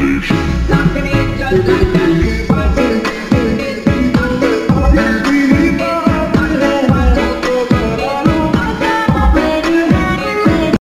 Unleashed.